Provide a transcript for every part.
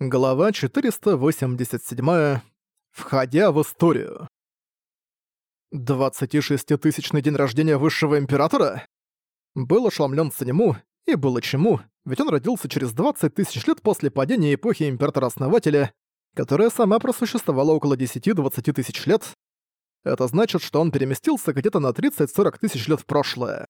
Глава 487. Входя в историю. 26-тысячный день рождения Высшего Императора? Был ошеломлен Санему, и было чему, ведь он родился через 20 тысяч лет после падения эпохи Императора-Основателя, которая сама просуществовала около 10-20 тысяч лет. Это значит, что он переместился где-то на 30-40 тысяч лет в прошлое.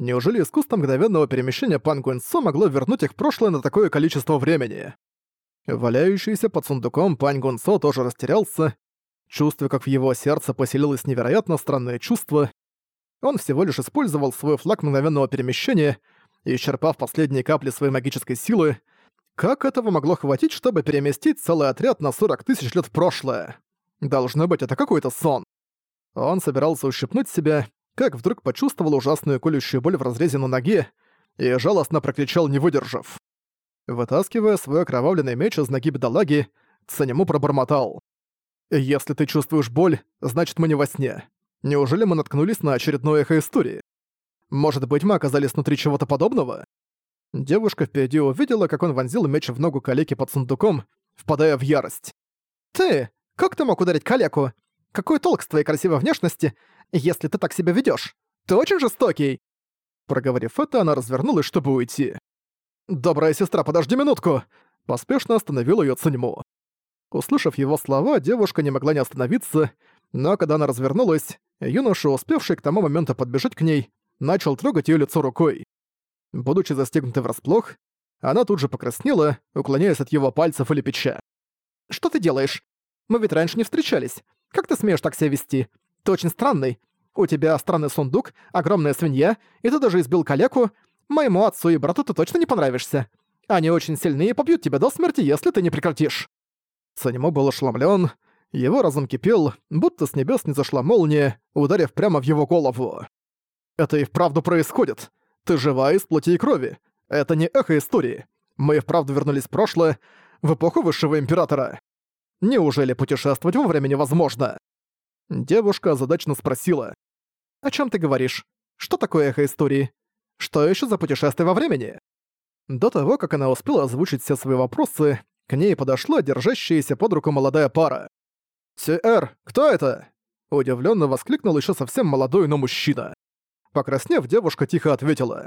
Неужели искусство мгновенного перемещения Пан Гуэнсо могло вернуть их в прошлое на такое количество времени? Валяющийся под сундуком Пань Гунсо тоже растерялся, чувствуя, как в его сердце поселилось невероятно странное чувство. Он всего лишь использовал свой флаг мгновенного перемещения, исчерпав последние капли своей магической силы, как этого могло хватить, чтобы переместить целый отряд на 40 тысяч лет в прошлое? Должно быть, это какой-то сон. Он собирался ущипнуть себя, как вдруг почувствовал ужасную колющую боль в разрезе на ноге и жалостно прокричал, не выдержав. Вытаскивая свой окровавленный меч из ноги бедолаги, Санему пробормотал. «Если ты чувствуешь боль, значит мы не во сне. Неужели мы наткнулись на очередное эхо истории? Может быть, мы оказались внутри чего-то подобного?» Девушка впереди увидела, как он вонзил меч в ногу калеки под сундуком, впадая в ярость. «Ты! Как ты мог ударить калеку? Какой толк с твоей красивой внешности, если ты так себя ведёшь? Ты очень жестокий!» Проговорив это, она развернулась, чтобы уйти. «Добрая сестра, подожди минутку!» Поспешно остановил её Циньму. Услышав его слова, девушка не могла не остановиться, но когда она развернулась, юноша, успевший к тому моменту подбежать к ней, начал трогать её лицо рукой. Будучи застегнутой врасплох, она тут же покраснела, уклоняясь от его пальцев или печа. «Что ты делаешь? Мы ведь раньше не встречались. Как ты смеешь так себя вести? Ты очень странный. У тебя странный сундук, огромная свинья, и ты даже избил калеку, Моему отцу и брату ты точно не понравишься. Они очень сильны и побьют тебя до смерти, если ты не прекратишь». Санему был ошеломлен. Его разум кипел, будто с небес не зашла молния, ударив прямо в его голову. «Это и вправду происходит. Ты жива из плоти и крови. Это не эхо истории. Мы и вправду вернулись в прошлое, в эпоху Высшего Императора. Неужели путешествовать во времени возможно?» Девушка озадачно спросила. «О чем ты говоришь? Что такое эхо истории? Что еще за путешествие во времени? До того, как она успела озвучить все свои вопросы, к ней подошла держащаяся под руку молодая пара. «Сиэр, кто это?» Удивленно воскликнул еще совсем молодой, но мужчина. Покраснев, девушка тихо ответила.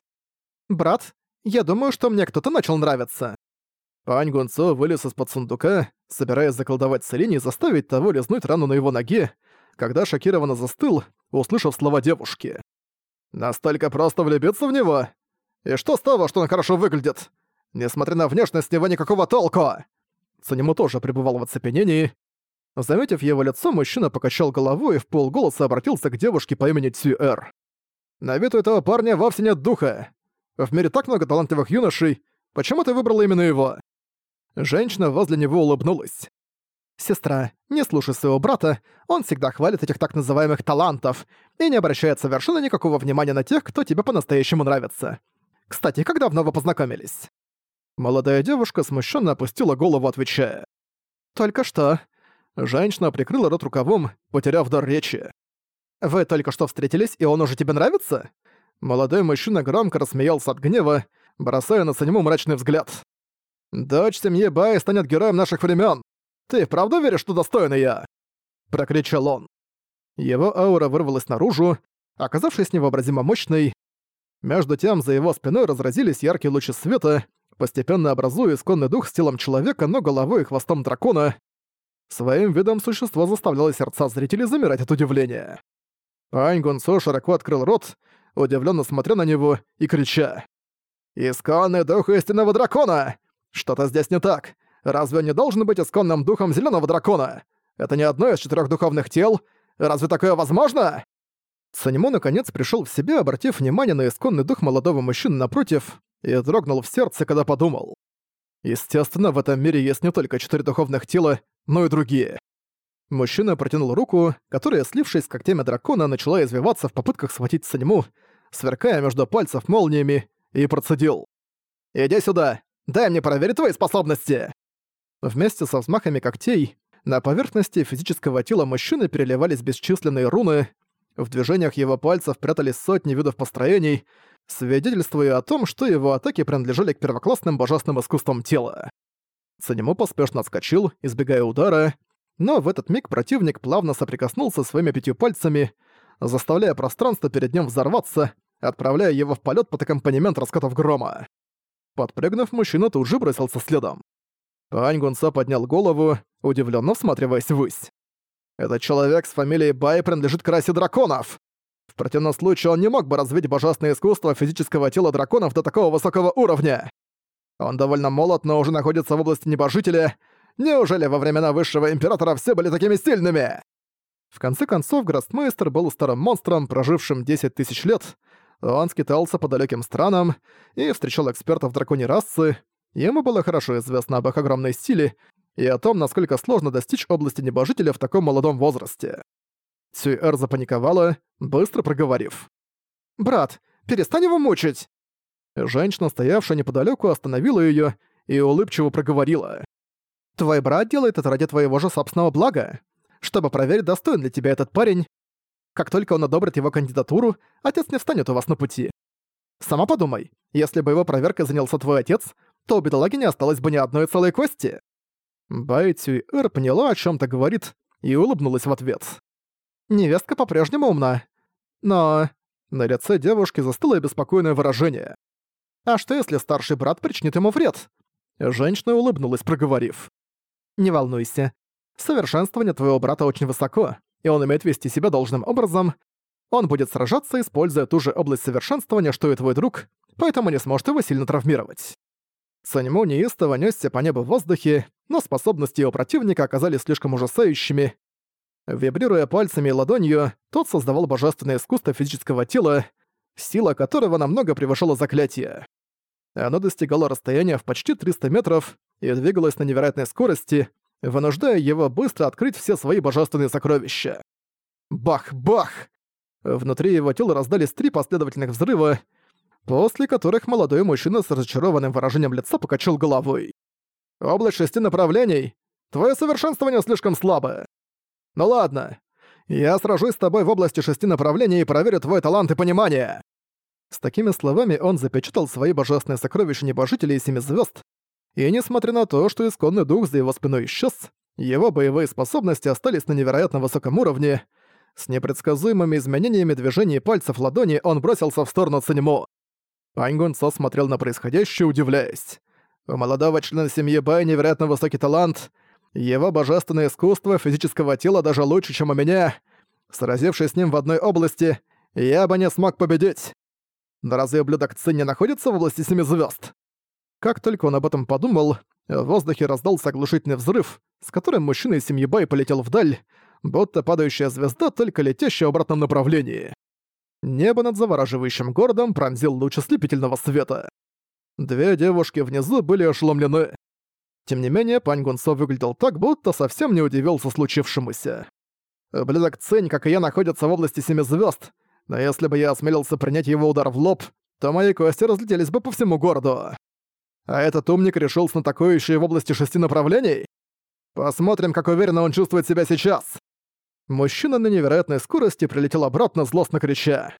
«Брат, я думаю, что мне кто-то начал нравиться». Пань Гунцо вылез из-под сундука, собираясь заколдовать Селине и заставить того лизнуть рану на его ноге, когда шокированно застыл, услышав слова девушки. Настолько просто влюбиться в него? И что с того, что он хорошо выглядит? Несмотря на внешность, с него никакого толку!» Цанему тоже пребывал в оцепенении. Заметив его лицо, мужчина покачал головой и в полголоса обратился к девушке по имени Цюэр. «На вид у этого парня вовсе нет духа. В мире так много талантливых юношей. Почему ты выбрала именно его?» Женщина возле него улыбнулась. «Сестра, не слушай своего брата, он всегда хвалит этих так называемых талантов и не обращает совершенно никакого внимания на тех, кто тебе по-настоящему нравится. Кстати, как давно вы познакомились?» Молодая девушка смущенно опустила голову, отвечая. «Только что». Женщина прикрыла рот рукавом, потеряв дар речи. «Вы только что встретились, и он уже тебе нравится?» Молодой мужчина громко рассмеялся от гнева, бросая на Санему мрачный взгляд. «Дочь семьи Бай станет героем наших времен. «Ты правда веришь, что достойный я?» — прокричал он. Его аура вырвалась наружу, оказавшись невообразимо мощной. Между тем, за его спиной разразились яркие лучи света, постепенно образуя исконный дух с телом человека, но головой и хвостом дракона. Своим видом существо заставляло сердца зрителей замирать от удивления. Пань Гунсо широко открыл рот, удивленно смотря на него и крича. «Исконный дух истинного дракона! Что-то здесь не так! Разве он не должен быть исконным духом зеленого дракона? Это не одно из четырех духовных тел. Разве такое возможно? Санему наконец пришел в себя, обратив внимание на исконный дух молодого мужчины напротив, и дрогнул в сердце, когда подумал. Естественно, в этом мире есть не только четыре духовных тела, но и другие. Мужчина протянул руку, которая, слившись с когтями дракона, начала извиваться в попытках схватить Санему, сверкая между пальцев молниями, и процедил. «Иди сюда! Дай мне проверить твои способности!» Вместе со взмахами когтей на поверхности физического тела мужчины переливались бесчисленные руны, в движениях его пальцев прятались сотни видов построений, свидетельствуя о том, что его атаки принадлежали к первоклассным божественным искусствам тела. Цанему поспешно отскочил, избегая удара, но в этот миг противник плавно соприкоснулся своими пятью пальцами, заставляя пространство перед ним взорваться, отправляя его в полет под аккомпанемент раскатов грома. Подпрыгнув, мужчина тут же бросился следом. Пань Гунса поднял голову, удивленно всматриваясь ввысь. «Этот человек с фамилией Бай принадлежит к расе драконов! В противном случае он не мог бы развить божественное искусство физического тела драконов до такого высокого уровня! Он довольно молод, но уже находится в области небожителя. Неужели во времена Высшего Императора все были такими сильными?» В конце концов, Грастмейстер был старым монстром, прожившим 10 тысяч лет. Он скитался по далеким странам и встречал экспертов драконьей расы. Ему было хорошо известно об их огромной силе и о том, насколько сложно достичь области небожителя в таком молодом возрасте. Цюэр запаниковала, быстро проговорив. «Брат, перестань его мучить!» Женщина, стоявшая неподалеку, остановила её и улыбчиво проговорила. «Твой брат делает это ради твоего же собственного блага чтобы проверить, достоин ли тебя этот парень. Как только он одобрит его кандидатуру, отец не встанет у вас на пути. Сама подумай, если бы его проверкой занялся твой отец, то у бедолаги не осталось бы ни одной целой кости». Бай Цюй-Эр поняла, о чем то говорит, и улыбнулась в ответ. «Невестка по-прежнему умна. Но...» На лице девушки застыло беспокойное выражение. «А что, если старший брат причинит ему вред?» Женщина улыбнулась, проговорив. «Не волнуйся, Совершенствование твоего брата очень высоко, и он умеет вести себя должным образом. Он будет сражаться, используя ту же область совершенствования, что и твой друг, поэтому не сможет его сильно травмировать. Саньму неистово нёсся по небу в воздухе, но способности его противника оказались слишком ужасающими. Вибрируя пальцами и ладонью, тот создавал божественное искусство физического тела, сила которого намного превышала заклятие. Оно достигало расстояния в почти 300 метров и двигалось на невероятной скорости, вынуждая его быстро открыть все свои божественные сокровища. Бах-бах! Внутри его тела раздались три последовательных взрыва, после которых молодой мужчина с разочарованным выражением лица покачал головой. «Область шести направлений. Твое совершенствование слишком слабое. Ну ладно, я сражусь с тобой в области шести направлений и проверю твой талант и понимание». С такими словами он запечатал свои божественные сокровища небожителей Семи Звезд, и несмотря на то, что исконный дух за его спиной исчез, его боевые способности остались на невероятно высоком уровне. С непредсказуемыми изменениями движений пальцев ладони он бросился в сторону Циньмо. Пань смотрел на происходящее, удивляясь. У молодого члена семьи Бай невероятно высокий талант. Его божественное искусство физического тела даже лучше, чем у меня. Сразившись с ним в одной области, я бы не смог победить. Но разве ублюдок Цинь не находится в области семи звезд? Как только он об этом подумал, в воздухе раздался оглушительный взрыв, с которым мужчина из семьи Бай полетел вдаль, будто падающая звезда, только летящая в обратном направлении. Небо над завораживающим городом пронзил луч ослепительного света. Две девушки внизу были ошеломлены. Тем не менее, Пань Гунсо выглядел так, будто совсем не удивился случившемуся. Близок Цень, как и я, находится в области Семи Звезд, но если бы я осмелился принять его удар в лоб, то мои кости разлетелись бы по всему городу. А этот умник решился на такое еще и в области шести направлений? Посмотрим, как уверенно он чувствует себя сейчас. Мужчина на невероятной скорости прилетел обратно, злостно крича.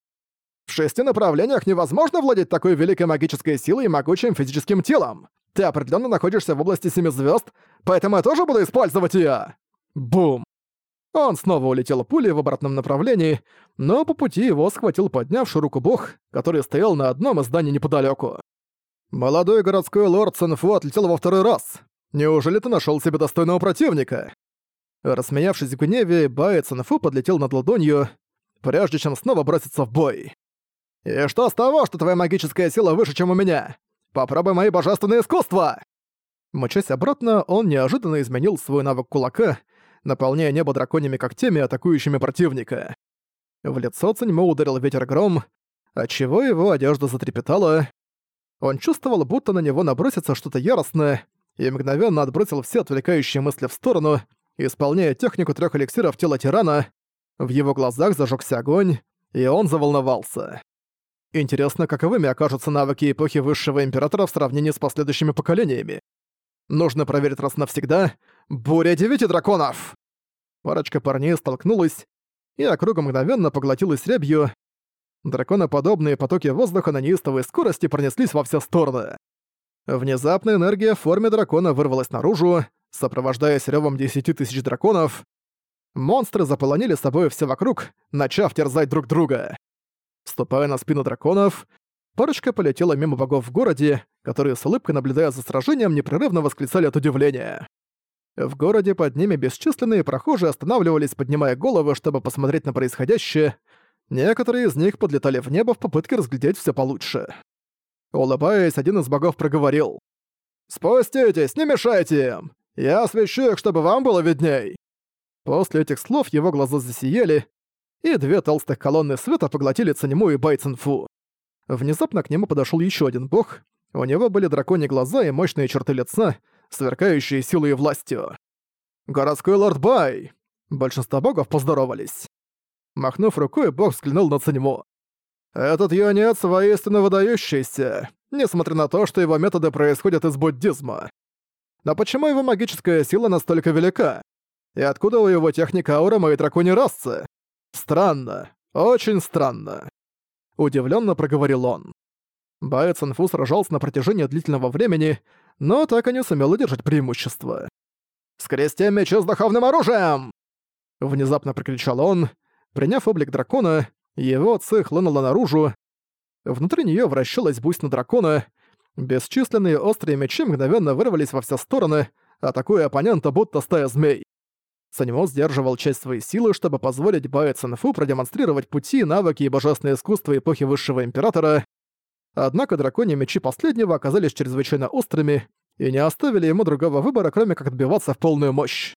В шести направлениях невозможно владеть такой великой магической силой и могучим физическим телом. Ты определенно находишься в области семи звезд, поэтому я тоже буду использовать ее. Бум! Он снова улетел пулей в обратном направлении, но по пути его схватил поднявший руку бог, который стоял на одном из зданий неподалеку. «Молодой городской лорд Сэнфу отлетел во второй раз. Неужели ты нашел себе достойного противника?» Рассмеявшись в гневе, Баэ Цэнфу подлетел над ладонью, прежде чем снова броситься в бой. «И что с того, что твоя магическая сила выше, чем у меня? Попробуй мои божественные искусства!» Мчась обратно, он неожиданно изменил свой навык кулака, наполняя небо драконьими когтями, атакующими противника. В лицо Циньмо ударил ветер гром, отчего его одежда затрепетала, он чувствовал, будто на него набросится что-то яростное, и мгновенно отбросил все отвлекающие мысли в сторону, исполняя технику трех эликсиров тела тирана. В его глазах зажегся огонь, и он заволновался. Интересно, каковыми окажутся навыки эпохи Высшего Императора в сравнении с последующими поколениями. Нужно проверить раз навсегда. Буря девяти драконов! Парочка парней столкнулась, и округа мгновенно поглотилась рябью, Драконоподобные потоки воздуха на неистовой скорости пронеслись во все стороны. Внезапно энергия в форме дракона вырвалась наружу, сопровождаясь рёвом десяти тысяч драконов. Монстры заполонили собой все вокруг, начав терзать друг друга. Ступая на спину драконов, парочка полетела мимо богов в городе, которые с улыбкой, наблюдая за сражением, непрерывно восклицали от удивления. В городе под ними бесчисленные прохожие останавливались, поднимая головы, чтобы посмотреть на происходящее. Некоторые из них подлетали в небо в попытке разглядеть все получше. Улыбаясь, один из богов проговорил. «Спуститесь, не мешайте им! Я освещу их, чтобы вам было видней!» После этих слов его глаза засияли, и две толстых колонны света поглотили Цанему и Байцинфу. Внезапно к нему подошел еще один бог. У него были драконьи глаза и мощные черты лица, сверкающие силой и властью. «Городской лорд Бай!» Большинство богов поздоровались. Махнув рукой, бог взглянул на Цанему. «Этот юнец воистину выдающийся, несмотря на то, что его методы происходят из буддизма. Но почему его магическая сила настолько велика? И откуда у его техника аура моей драконьей расы? Странно, очень странно. Удивленно проговорил он. Баэ Цинфу сражался на протяжении длительного времени, но так и не сумел удержать преимущество. «Скрести мечи с духовным оружием!» Внезапно прокричал он. Приняв облик дракона, его ци хлынула наружу. Внутри нее вращалась бусина дракона. Бесчисленные острые мечи мгновенно вырвались во все стороны, атакуя оппонента будто стая змей. Санимо сдерживал часть своей силы, чтобы позволить Баэ Цинфу продемонстрировать пути, навыки и божественное искусство эпохи Высшего Императора. Однако драконьи мечи последнего оказались чрезвычайно острыми и не оставили ему другого выбора, кроме как отбиваться в полную мощь.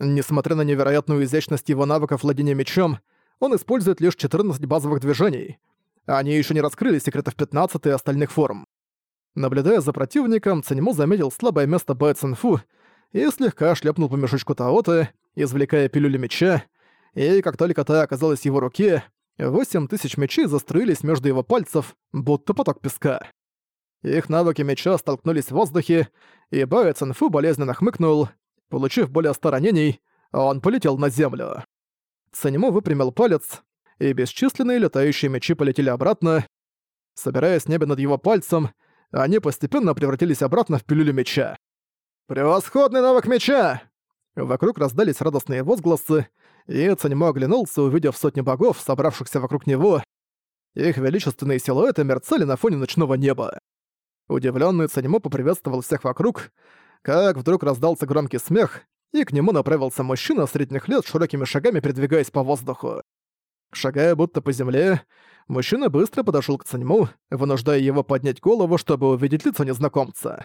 Несмотря на невероятную изящность его навыков владения мечом, он использует лишь 14 базовых движений. Они еще не раскрыли секретов 15 и остальных форм. Наблюдая за противником, Циньму заметил слабое место Баэ Цинфу и слегка шлепнул по мешочку Таоты, извлекая пилюли меча, и как только та оказалась в его руке, восемь тысяч мечей застроились между его пальцев, будто поток песка. Их навыки меча столкнулись в воздухе, и Баэ Цинфу болезненно хмыкнул. Получив более ста ранений, он полетел на землю. Санему выпрямил палец, и бесчисленные летающие мечи полетели обратно. Собираясь в небе над его пальцем, они постепенно превратились обратно в пилюлю меча. «Превосходный навык меча!» Вокруг раздались радостные возгласы, и Цанимо оглянулся, увидев сотни богов, собравшихся вокруг него. Их величественные силуэты мерцали на фоне ночного неба. Удивленный Цанимо поприветствовал всех вокруг, как вдруг раздался громкий смех, и к нему направился мужчина средних лет широкими шагами передвигаясь по воздуху. Шагая будто по земле, мужчина быстро подошел к Цаньму, вынуждая его поднять голову, чтобы увидеть лицо незнакомца.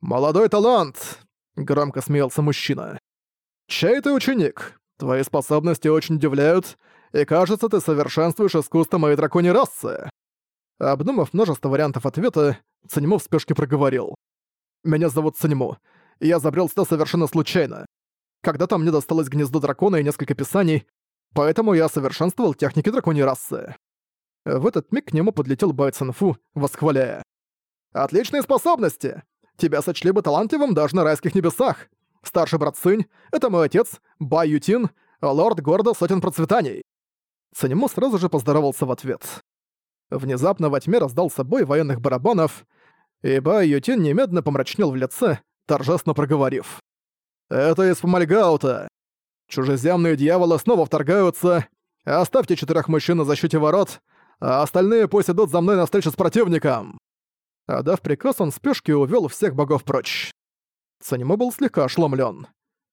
«Молодой талант!» — громко смеялся мужчина. «Чей ты ученик? Твои способности очень удивляют, и кажется, ты совершенствуешь искусство моей драконьей расы». Обдумав множество вариантов ответа, Цаньму в спешке проговорил. «Меня зовут Цаньму. Я забрел сюда совершенно случайно. Когда-то мне досталось гнездо дракона и несколько писаний, поэтому я совершенствовал техники драконьей расы». В этот миг к нему подлетел Бай Цинфу, восхваляя. «Отличные способности! Тебя сочли бы талантливым даже на райских небесах. Старший брат Сынь — это мой отец, Бай Ютин, лорд города сотен процветаний». Санему сразу же поздоровался в ответ. Внезапно во тьме раздался бой военных барабанов, и Бай Ютин немедленно помрачнел в лице, торжественно проговорив. «Это из Фомальгаута. Чужеземные дьяволы снова вторгаются. Оставьте четырех мужчин на защите ворот, а остальные пусть идут за мной на встречу с противником». Отдав приказ, он в спешке увёл всех богов прочь. Санимо был слегка ошеломлен.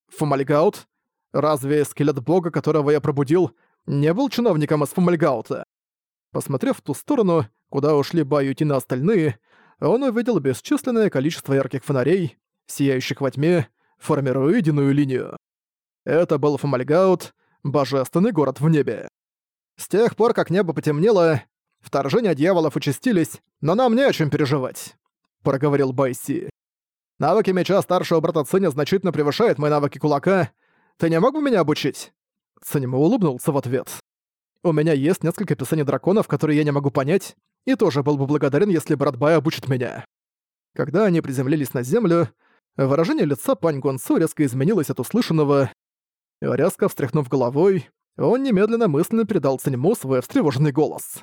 Фомальгаут? Разве скелет бога, которого я пробудил, не был чиновником из Фомальгаута? Посмотрев в ту сторону, куда ушли Баюти на остальные, он увидел бесчисленное количество ярких фонарей, сияющих во тьме, формируя единую линию. Это был Фомальгаут, божественный город в небе. С тех пор, как небо потемнело, Вторжения дьяволов участились, но нам не о чем переживать», — проговорил Байси. «Навыки меча старшего брата Циня значительно превышают мои навыки кулака. Ты не мог бы меня обучить?» Циньма улыбнулся в ответ. «У меня есть несколько писаний драконов, которые я не могу понять, и тоже был бы благодарен, если брат Бай обучит меня». Когда они приземлились на землю, выражение лица Пань Гонцу резко изменилось от услышанного. Резко встряхнув головой, он немедленно мысленно передал Циньму свой встревоженный голос.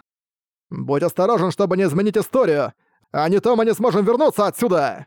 «Будь осторожен, чтобы не изменить историю! А не то мы не сможем вернуться отсюда!»